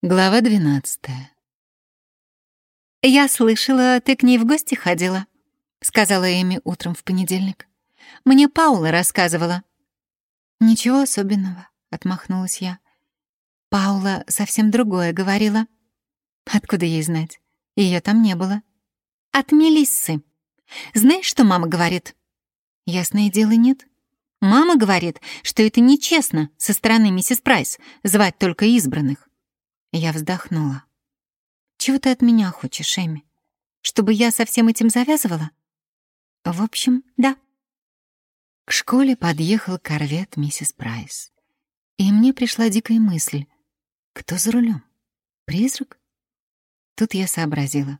Глава двенадцатая. «Я слышала, ты к ней в гости ходила», — сказала Эми утром в понедельник. «Мне Паула рассказывала». «Ничего особенного», — отмахнулась я. Паула совсем другое говорила. Откуда ей знать? Ее там не было. «От Мелиссы. Знаешь, что мама говорит?» «Ясное дело, нет». «Мама говорит, что это нечестно со стороны миссис Прайс звать только избранных. Я вздохнула. «Чего ты от меня хочешь, Эми? Чтобы я со всем этим завязывала?» «В общем, да». К школе подъехал корвет миссис Прайс. И мне пришла дикая мысль. Кто за рулем? Призрак? Тут я сообразила.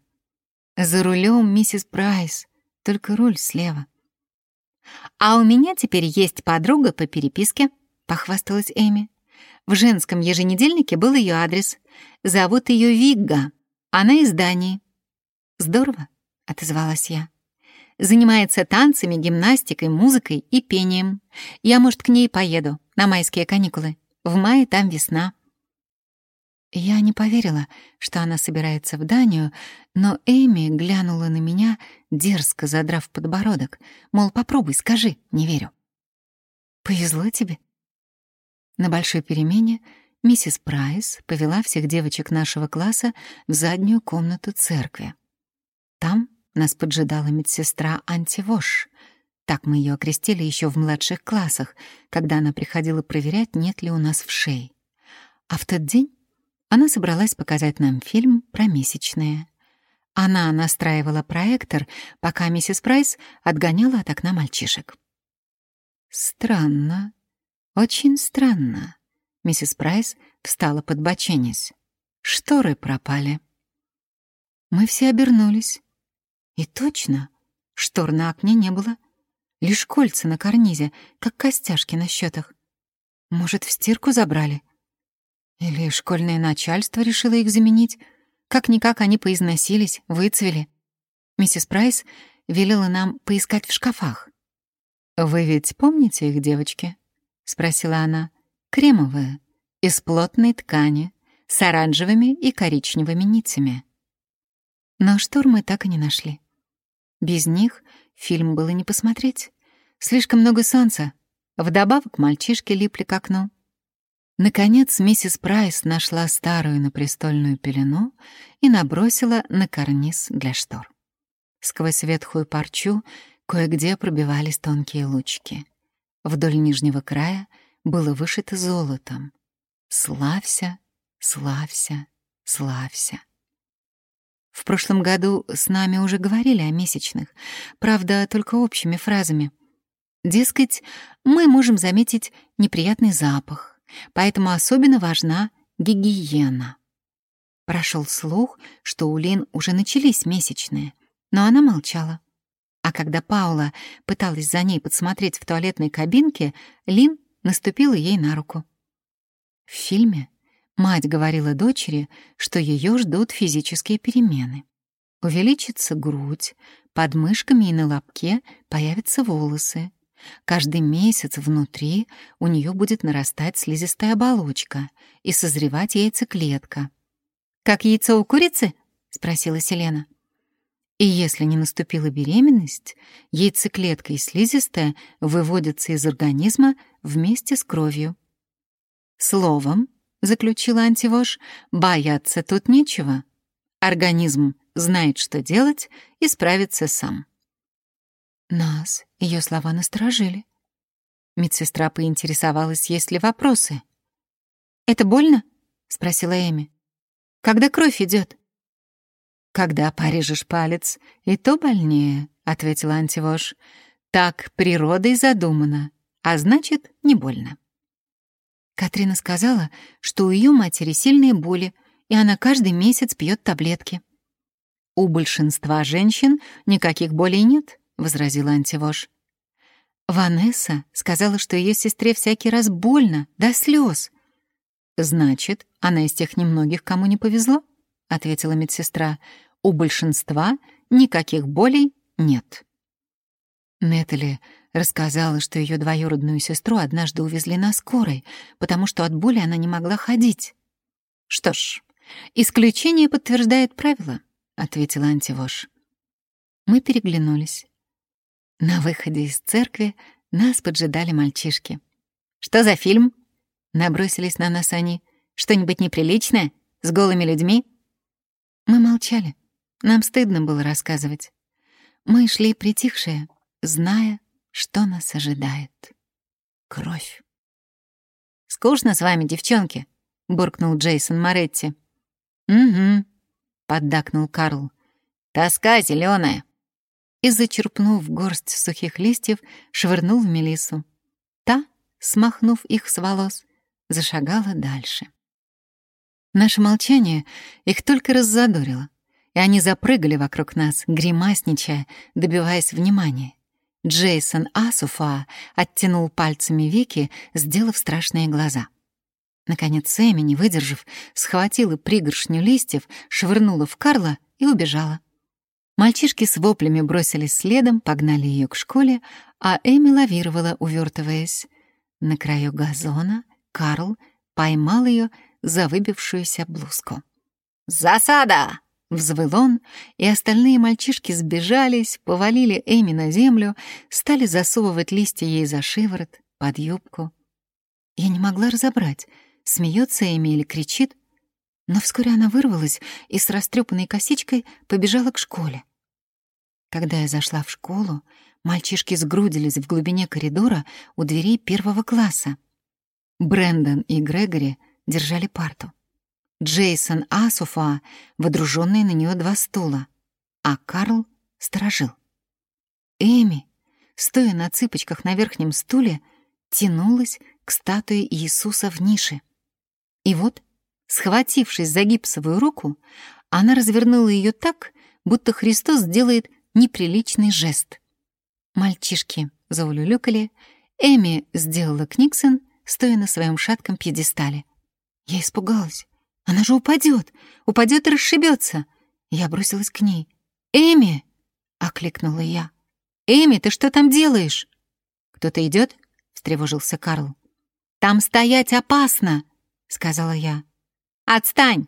За рулем миссис Прайс, только руль слева. «А у меня теперь есть подруга по переписке», — похвасталась Эми. В женском еженедельнике был ее адрес. Зовут ее Вигга. Она из Дании. «Здорово», — отозвалась я. Занимается танцами, гимнастикой, музыкой и пением. Я, может, к ней поеду на майские каникулы. В мае там весна. Я не поверила, что она собирается в Данию, но Эми глянула на меня, дерзко задрав подбородок, мол, попробуй, скажи, не верю. «Повезло тебе», на большой перемене миссис Прайс повела всех девочек нашего класса в заднюю комнату церкви. Там нас поджидала медсестра Антивош. Так мы ее окрестили еще в младших классах, когда она приходила проверять, нет ли у нас в шее. А в тот день она собралась показать нам фильм про месячные. Она настраивала проектор, пока миссис Прайс отгоняла от окна мальчишек. Странно, «Очень странно». Миссис Прайс встала подбоченясь. «Шторы пропали». Мы все обернулись. И точно, штор на окне не было. Лишь кольца на карнизе, как костяшки на счетах. Может, в стирку забрали? Или школьное начальство решило их заменить? Как-никак они поизносились, выцвели. Миссис Прайс велела нам поискать в шкафах. «Вы ведь помните их, девочки?» — спросила она. «Кремовые, из плотной ткани, с оранжевыми и коричневыми нитями». Но штор мы так и не нашли. Без них фильм было не посмотреть. Слишком много солнца. Вдобавок мальчишки липли к окну. Наконец миссис Прайс нашла старую напрестольную пелену и набросила на карниз для штор. Сквозь ветхую парчу кое-где пробивались тонкие лучки. Вдоль нижнего края было вышито золотом. «Славься, славься, славься». В прошлом году с нами уже говорили о месячных, правда, только общими фразами. Дескать, мы можем заметить неприятный запах, поэтому особенно важна гигиена. Прошел слух, что у Лин уже начались месячные, но она молчала. А когда Паула пыталась за ней подсмотреть в туалетной кабинке, Лин наступила ей на руку. В фильме мать говорила дочери, что ее ждут физические перемены. Увеличится грудь, под мышками и на лобке появятся волосы. Каждый месяц внутри у нее будет нарастать слизистая оболочка и созревать яйцеклетка. «Как яйцо у курицы?» — спросила Селена. И если не наступила беременность, яйцеклетка и слизистая выводятся из организма вместе с кровью. Словом, заключила антивош, бояться тут нечего. Организм знает, что делать, и справится сам. Нас ее слова насторожили. Медсестра поинтересовалась, есть ли вопросы. «Это больно?» — спросила Эми. «Когда кровь идет? «Когда порежешь палец, и то больнее», — ответила Антивош. «Так природой задумано, а значит, не больно». Катрина сказала, что у ее матери сильные боли, и она каждый месяц пьет таблетки. «У большинства женщин никаких болей нет», — возразила Антивош. Ванесса сказала, что ее сестре всякий раз больно, до слез. «Значит, она из тех немногих, кому не повезло», — ответила медсестра у большинства никаких болей нет. Нетали рассказала, что ее двоюродную сестру однажды увезли на скорой, потому что от боли она не могла ходить. Что ж, «Исключение подтверждает правило», — ответила антивош. Мы переглянулись. На выходе из церкви нас поджидали мальчишки. «Что за фильм?» — набросились на нас они. «Что-нибудь неприличное? С голыми людьми?» Мы молчали. Нам стыдно было рассказывать. Мы шли притихшие, зная, что нас ожидает. Кровь. «Скучно с вами, девчонки», — буркнул Джейсон Моретти. «Угу», — поддакнул Карл. «Тоска зеленая. И, зачерпнув горсть сухих листьев, швырнул в Мелису. Та, смахнув их с волос, зашагала дальше. Наше молчание их только раззадорило, и они запрыгали вокруг нас, гримасничая, добиваясь внимания. Джейсон Асуфа оттянул пальцами веки, сделав страшные глаза — Наконец Сэмми, не выдержав, схватила пригоршню листьев, швырнула в Карла и убежала. Мальчишки с воплями бросились следом, погнали ее к школе, а Эми лавировала, увертываясь. На краю газона Карл поймал ее за выбившуюся блузку. «Засада!» — взвыл он, и остальные мальчишки сбежались, повалили Эми на землю, стали засовывать листья ей за шиворот, под юбку. Я не могла разобрать — смеется Эми или кричит, но вскоре она вырвалась и с растрепанной косичкой побежала к школе. Когда я зашла в школу, мальчишки сгрудились в глубине коридора у дверей первого класса. Брэндон и Грегори держали парту. Джейсон Асуфа, водруженные на нее два стула, а Карл сторожил. Эми, стоя на цыпочках на верхнем стуле, тянулась к статуе Иисуса в нише. И вот, схватившись за гипсовую руку, она развернула ее так, будто Христос делает неприличный жест. Мальчишки заулюлюкали, Эми сделала Книксон, стоя на своем шатком пьедестале. Я испугалась. Она же упадет, упадет и расшибется. Я бросилась к ней. «Эми!» — окликнула я. «Эми, ты что там делаешь?» «Кто-то идет? встревожился Карл. «Там стоять опасно!» — сказала я. «Отстань!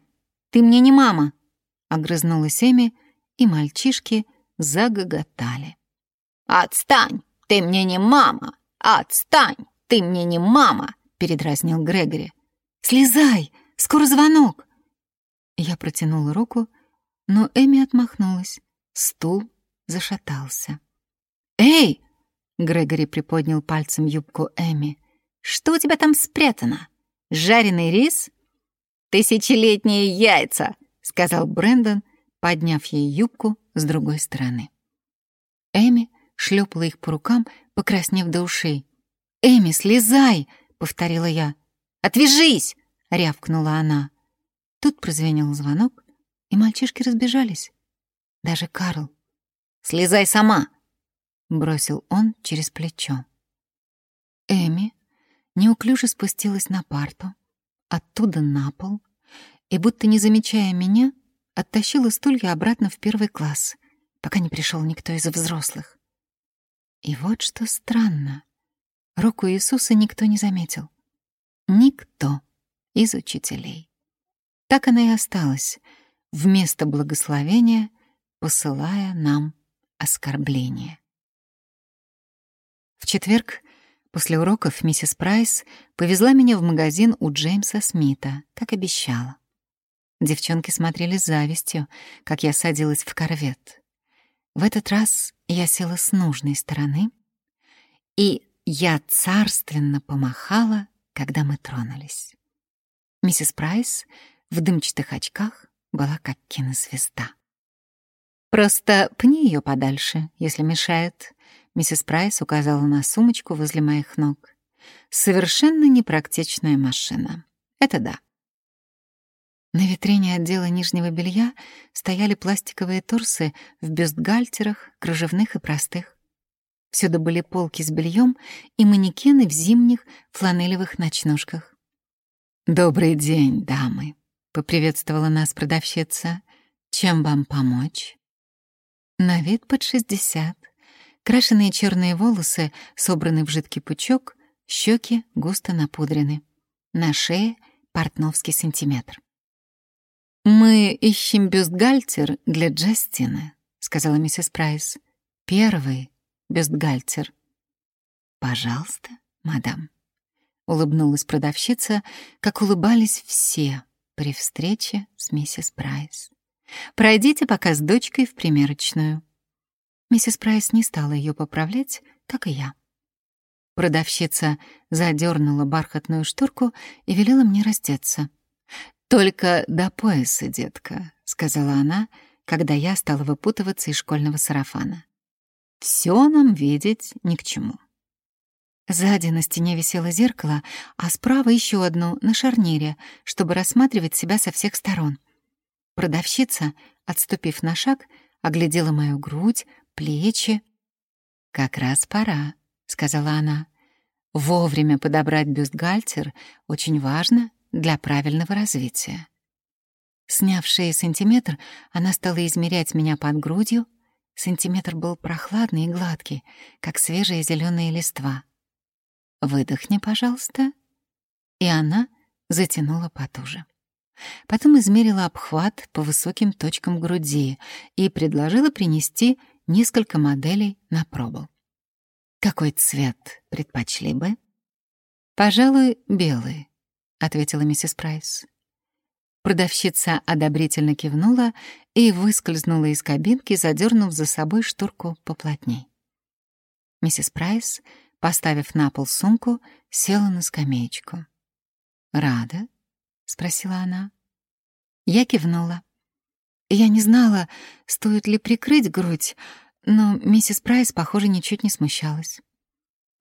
Ты мне не мама!» — огрызнулась Эми, и мальчишки загоготали. «Отстань! Ты мне не мама! Отстань! Ты мне не мама!» — передразнил Грегори. «Слезай! Скоро звонок!» Я протянула руку, но Эми отмахнулась. Стул зашатался. «Эй!» — Грегори приподнял пальцем юбку Эми. «Что у тебя там спрятано?» Жареный рис? Тысячелетние яйца, сказал Брэндон, подняв ей юбку с другой стороны. Эми шлепала их по рукам, покраснев до ушей. «Эми, слезай!» — повторила я. «Отвяжись!» — рявкнула она. Тут прозвенел звонок, и мальчишки разбежались. Даже Карл. «Слезай сама!» — бросил он через плечо. Эми неуклюже спустилась на парту, оттуда на пол, и, будто не замечая меня, оттащила стулья обратно в первый класс, пока не пришел никто из взрослых. И вот что странно. Руку Иисуса никто не заметил. Никто из учителей. Так она и осталась, вместо благословения посылая нам оскорбление. В четверг После уроков миссис Прайс повезла меня в магазин у Джеймса Смита, как обещала. Девчонки смотрели с завистью, как я садилась в корвет. В этот раз я села с нужной стороны, и я царственно помахала, когда мы тронулись. Миссис Прайс в дымчатых очках была как кинозвезда. «Просто пни ее подальше, если мешает», Миссис Прайс указала на сумочку возле моих ног. Совершенно непрактичная машина. Это да. На витрине отдела нижнего белья стояли пластиковые торсы в бюстгальтерах, кружевных и простых. Всюду были полки с бельем и манекены в зимних фланелевых ночнушках. «Добрый день, дамы», — поприветствовала нас продавщица. «Чем вам помочь?» На вид под шестьдесят. Крашеные черные волосы собраны в жидкий пучок, щеки густо напудрены. На шее портновский сантиметр. «Мы ищем бюстгальтер для Джастина», — сказала миссис Прайс. «Первый бюстгальтер». «Пожалуйста, мадам», — улыбнулась продавщица, как улыбались все при встрече с миссис Прайс. «Пройдите пока с дочкой в примерочную». Миссис Прайс не стала ее поправлять, как и я. Продавщица задернула бархатную шторку и велела мне раздеться. «Только до пояса, детка», — сказала она, когда я стала выпутываться из школьного сарафана. «Все нам видеть ни к чему». Сзади на стене висело зеркало, а справа еще одно на шарнире, чтобы рассматривать себя со всех сторон. Продавщица, отступив на шаг, оглядела мою грудь, плечи. «Как раз пора», — сказала она. «Вовремя подобрать бюстгальтер очень важно для правильного развития». Сняв шею сантиметр, она стала измерять меня под грудью. Сантиметр был прохладный и гладкий, как свежая зеленая листва. «Выдохни, пожалуйста». И она затянула потуже. Потом измерила обхват по высоким точкам груди и предложила принести несколько моделей на пробу. «Какой цвет предпочли бы?» «Пожалуй, белый», — ответила миссис Прайс. Продавщица одобрительно кивнула и выскользнула из кабинки, задернув за собой шторку поплотней. Миссис Прайс Поставив на пол сумку, села на скамеечку. «Рада?» — спросила она. Я кивнула. Я не знала, стоит ли прикрыть грудь, но миссис Прайс, похоже, ничуть не смущалась.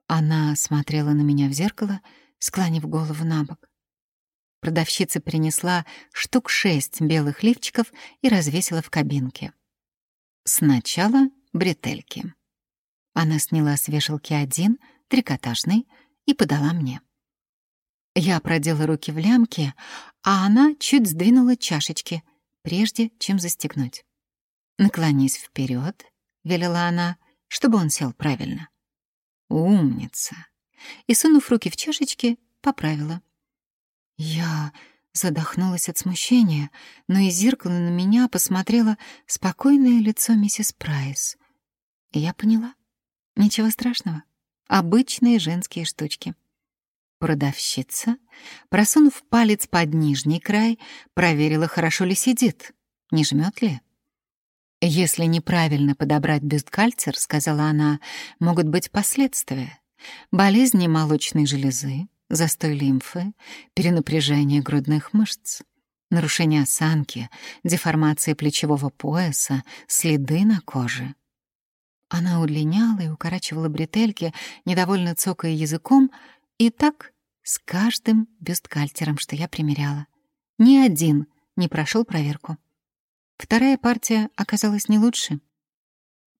Она смотрела на меня в зеркало, склонив голову на бок. Продавщица принесла штук шесть белых лифчиков и развесила в кабинке. Сначала бретельки. Она сняла с вешалки один, трикотажный, и подала мне. Я продела руки в лямки, а она чуть сдвинула чашечки, прежде чем застегнуть. «Наклонись вперед, велела она, — «чтобы он сел правильно». «Умница!» И, сунув руки в чашечки, поправила. Я задохнулась от смущения, но из зеркала на меня посмотрела спокойное лицо миссис Прайс. И я поняла. Ничего страшного. Обычные женские штучки. Продавщица, просунув палец под нижний край, проверила, хорошо ли сидит, не жмет ли. «Если неправильно подобрать бюстгальтер, — сказала она, — могут быть последствия. Болезни молочной железы, застой лимфы, перенапряжение грудных мышц, нарушение осанки, деформация плечевого пояса, следы на коже. Она удлиняла и укорачивала бретельки, недовольно цокая языком, и так с каждым бюстгальтером, что я примеряла. Ни один не прошел проверку. Вторая партия оказалась не лучше.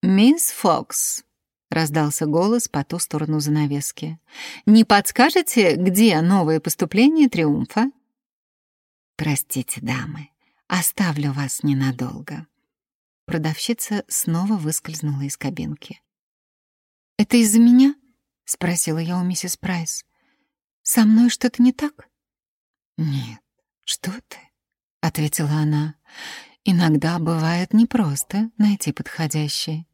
«Мисс Фокс», — раздался голос по ту сторону занавески, «не подскажете, где новое поступление «Триумфа»?» «Простите, дамы, оставлю вас ненадолго», Продавщица снова выскользнула из кабинки. «Это из-за меня?» — спросила я у миссис Прайс. «Со мной что-то не так?» «Нет, что ты?» — ответила она. «Иногда бывает непросто найти подходящий.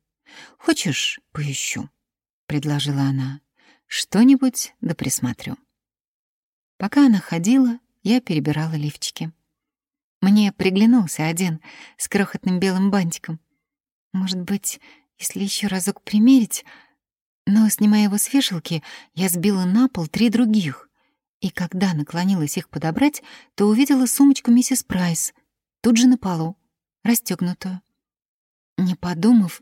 Хочешь, поищу?» — предложила она. «Что-нибудь да присмотрю». Пока она ходила, я перебирала лифчики. Мне приглянулся один с крохотным белым бантиком. Может быть, если еще разок примерить... Но, снимая его с вешалки, я сбила на пол три других. И когда наклонилась их подобрать, то увидела сумочку миссис Прайс, тут же на полу, расстегнутую. Не подумав,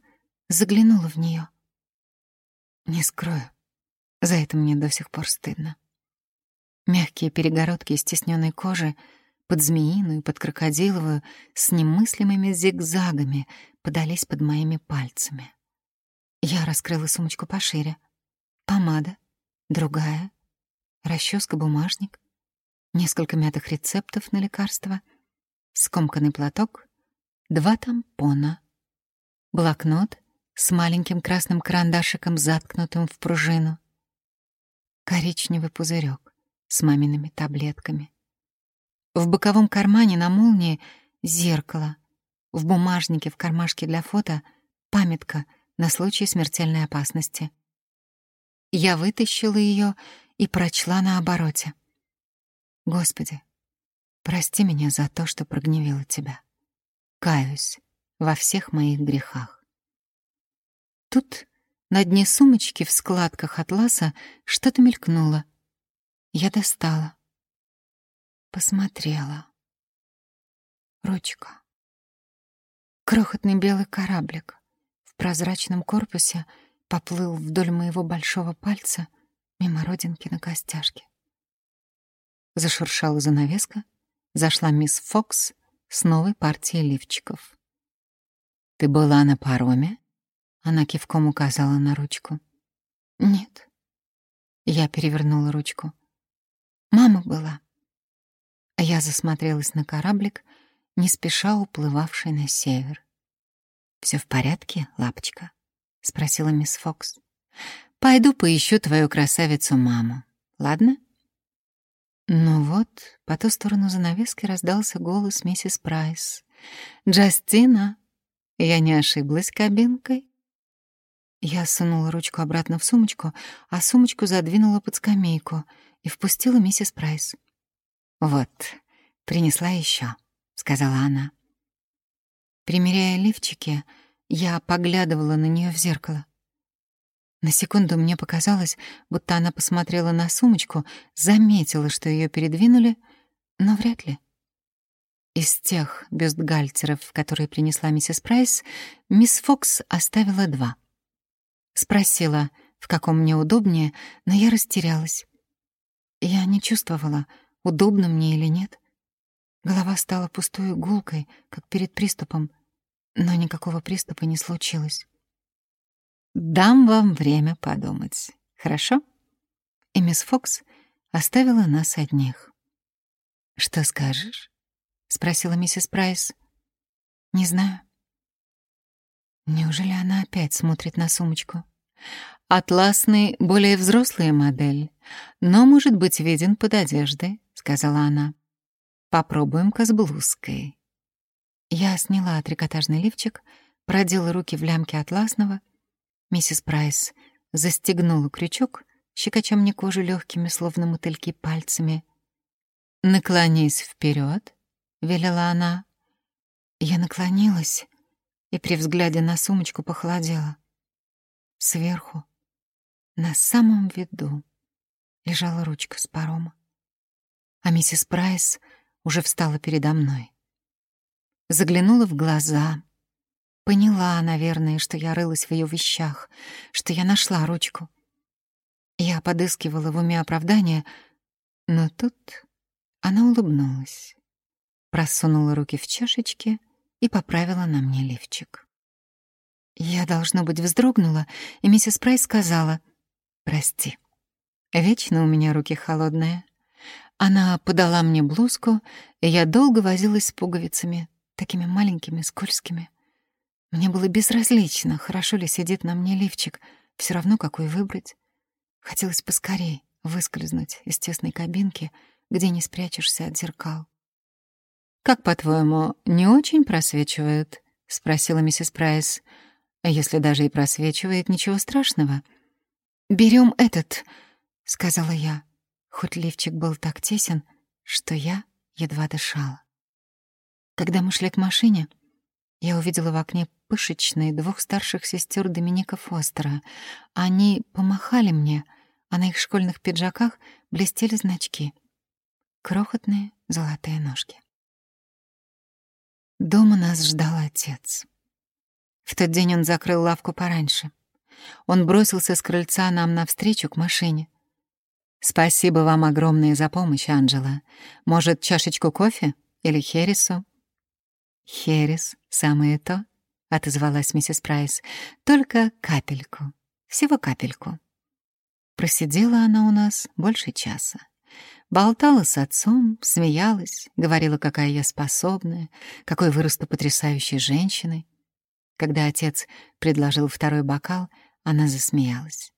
заглянула в нее. Не скрою, за это мне до сих пор стыдно. Мягкие перегородки стесненной кожи — под змеиную, под крокодиловую, с немыслимыми зигзагами подались под моими пальцами. Я раскрыла сумочку пошире. Помада, другая, расческа-бумажник, несколько мятых рецептов на лекарства, скомканный платок, два тампона, блокнот с маленьким красным карандашиком, заткнутым в пружину, коричневый пузырек с мамиными таблетками, в боковом кармане на молнии зеркало. В бумажнике в кармашке для фото памятка на случай смертельной опасности. Я вытащила ее и прочла на обороте. «Господи, прости меня за то, что прогневила тебя. Каюсь во всех моих грехах». Тут на дне сумочки в складках атласа что-то мелькнуло. Я достала. Посмотрела. Ручка. Крохотный белый кораблик в прозрачном корпусе поплыл вдоль моего большого пальца мимо родинки на костяшке. Зашуршала занавеска, зашла мисс Фокс с новой партией лифчиков. «Ты была на пароме?» Она кивком указала на ручку. «Нет». Я перевернула ручку. «Мама была». Я засмотрелась на кораблик, не спеша уплывавший на север. «Все в порядке, лапочка?» — спросила мисс Фокс. «Пойду поищу твою красавицу-маму, ладно?» Ну вот, по ту сторону занавески раздался голос миссис Прайс. «Джастина, я не ошиблась кабинкой?» Я сунула ручку обратно в сумочку, а сумочку задвинула под скамейку и впустила миссис Прайс. «Вот, принесла еще, сказала она. Примеряя лифчики, я поглядывала на нее в зеркало. На секунду мне показалось, будто она посмотрела на сумочку, заметила, что ее передвинули, но вряд ли. Из тех бюстгальтеров, которые принесла миссис Прайс, мисс Фокс оставила два. Спросила, в каком мне удобнее, но я растерялась. Я не чувствовала, удобно мне или нет. Голова стала пустой гулкой, как перед приступом, но никакого приступа не случилось. Дам вам время подумать, хорошо? И мисс Фокс оставила нас одних. Что скажешь? спросила миссис Прайс. Не знаю. Неужели она опять смотрит на сумочку? Атласный, более взрослая модель, но может быть виден под одеждой, сказала она. Попробуем-ка с блузкой. Я сняла трикотажный лифчик, продела руки в лямке атласного — Миссис Прайс застегнула крючок, щекоча мне кожу легкими, словно мотыльки, пальцами. «Наклонись вперед, велела она. Я наклонилась и при взгляде на сумочку похолодела. Сверху, на самом виду, лежала ручка с парома. А миссис Прайс уже встала передо мной. Заглянула в глаза — Поняла, наверное, что я рылась в ее вещах, что я нашла ручку. Я подыскивала в уме оправдания, но тут она улыбнулась, просунула руки в чашечки и поправила на мне лифчик. Я, должно быть, вздрогнула, и миссис Прайс сказала «Прости, вечно у меня руки холодные». Она подала мне блузку, и я долго возилась с пуговицами, такими маленькими, скользкими. Мне было безразлично, хорошо ли сидит на мне лифчик, все равно какой выбрать. Хотелось поскорей выскользнуть из тесной кабинки, где не спрячешься от зеркал. «Как, по-твоему, не очень просвечивает?» — спросила миссис Прайс. «А если даже и просвечивает, ничего страшного». «Берем этот», — сказала я, хоть лифчик был так тесен, что я едва дышала. Когда мы шли к машине, я увидела в окне пышечные двух старших сестер Доминика Фостера. Они помахали мне, а на их школьных пиджаках блестели значки. Крохотные золотые ножки. Дома нас ждал отец. В тот день он закрыл лавку пораньше. Он бросился с крыльца нам навстречу к машине. «Спасибо вам огромное за помощь, Анджела. Может, чашечку кофе или хересу?» «Херес — самое то», — отозвалась миссис Прайс. «Только капельку. Всего капельку». Просидела она у нас больше часа. Болтала с отцом, смеялась, говорила, какая я способная, какой вырасту потрясающей женщиной. Когда отец предложил второй бокал, она засмеялась.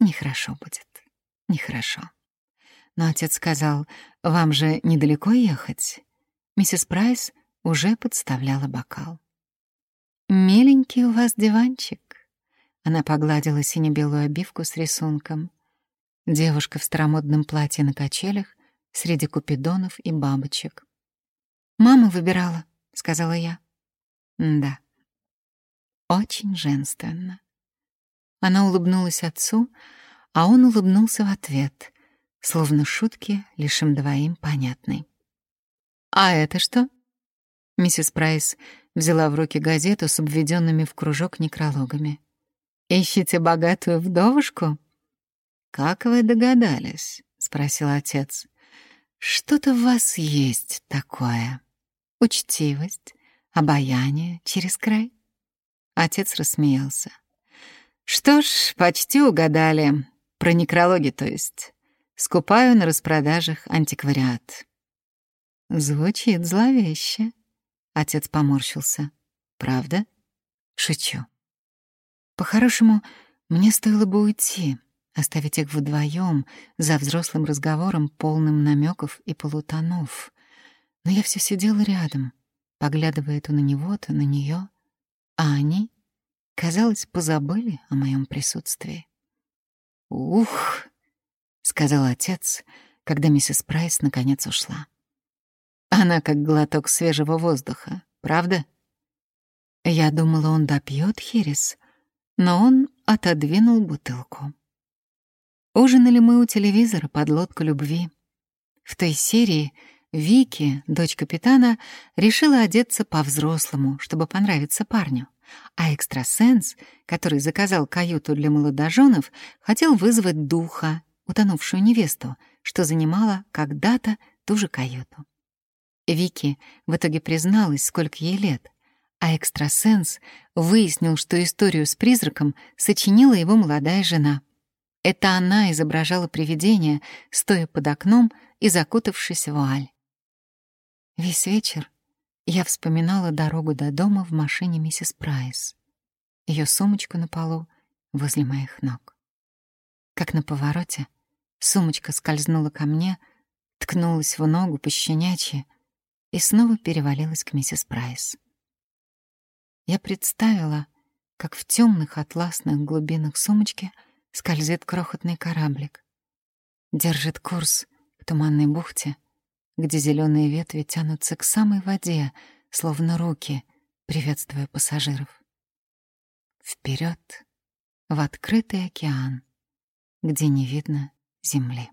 «Нехорошо будет, нехорошо». Но отец сказал, «Вам же недалеко ехать?» Миссис Прайс уже подставляла бокал. «Миленький у вас диванчик», — она погладила сине-белую обивку с рисунком. Девушка в старомодном платье на качелях среди купидонов и бабочек. «Мама выбирала», — сказала я. «Да, очень женственно». Она улыбнулась отцу, а он улыбнулся в ответ, словно шутки лишь им двоим понятны. «А это что?» Миссис Прайс взяла в руки газету с обведенными в кружок некрологами. «Ищите богатую вдовушку?» «Как вы догадались?» — спросил отец. «Что-то в вас есть такое. Учтивость, обаяние через край?» Отец рассмеялся. «Что ж, почти угадали. Про некрологи, то есть. Скупаю на распродажах антиквариат». Звучит зловеще. Отец поморщился. Правда? Шучу. По-хорошему, мне стоило бы уйти, оставить их вдвоем за взрослым разговором, полным намеков и полутонов. Но я все сидела рядом, поглядывая то на него, то на нее, а они, казалось, позабыли о моем присутствии. «Ух!» — сказал отец, когда миссис Прайс наконец ушла. Она как глоток свежего воздуха, правда? Я думала, он допьет херес, но он отодвинул бутылку. Ужинали мы у телевизора под лодку любви. В той серии Вики, дочь капитана, решила одеться по-взрослому, чтобы понравиться парню. А экстрасенс, который заказал каюту для молодоженов, хотел вызвать духа, утонувшую невесту, что занимала когда-то ту же каюту. Вики в итоге призналась, сколько ей лет, а экстрасенс выяснил, что историю с призраком сочинила его молодая жена. Это она изображала привидение, стоя под окном и закутавшись в вуаль. Весь вечер я вспоминала дорогу до дома в машине миссис Прайс, ее сумочку на полу возле моих ног. Как на повороте, сумочка скользнула ко мне, ткнулась в ногу пощенячьи, и снова перевалилась к миссис Прайс. Я представила, как в темных атласных глубинах сумочки скользит крохотный кораблик. Держит курс к туманной бухте, где зеленые ветви тянутся к самой воде, словно руки, приветствуя пассажиров. Вперед в открытый океан, где не видно земли.